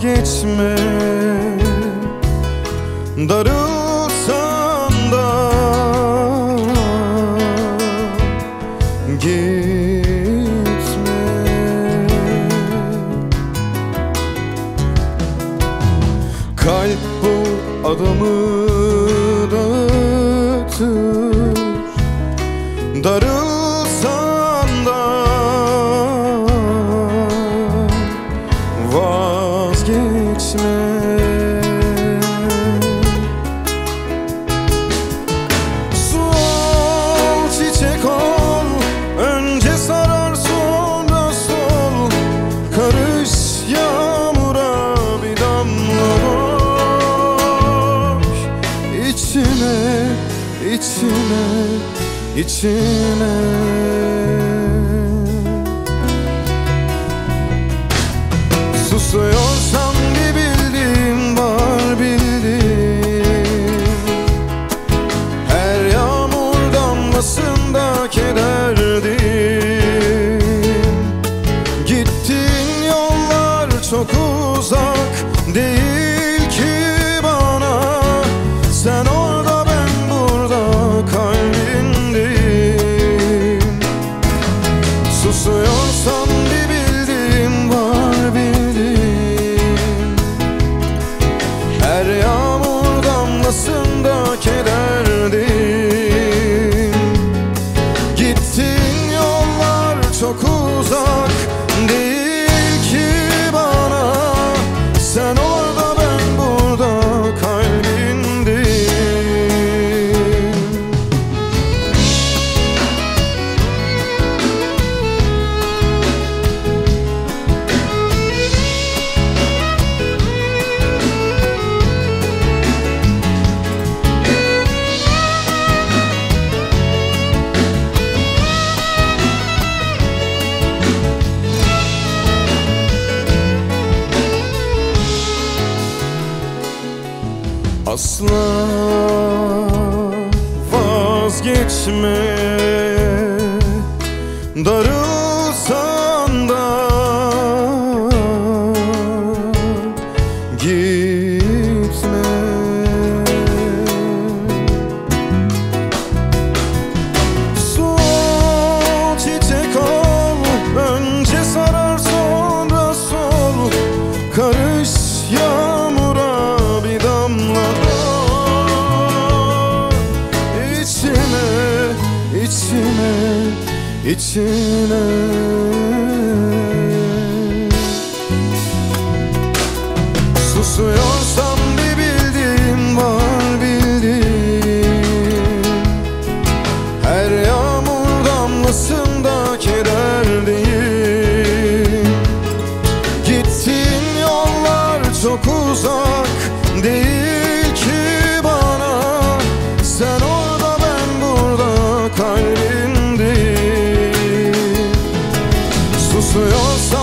vazgeçme. Darılsan da gitme. Kalp bu adamı dağıtır. Darılsan içine. Susuyorsam bir bildiğim var bildiğim. Her yağmur damlasında kederdim Gittiğin yollar çok uzak Asla vazgeçme. Darılsan içine. Susuyorsam bir bildiğim var bildiğim. Her yağmur damlasında kederliyim Gittiğin yollar çok uzak los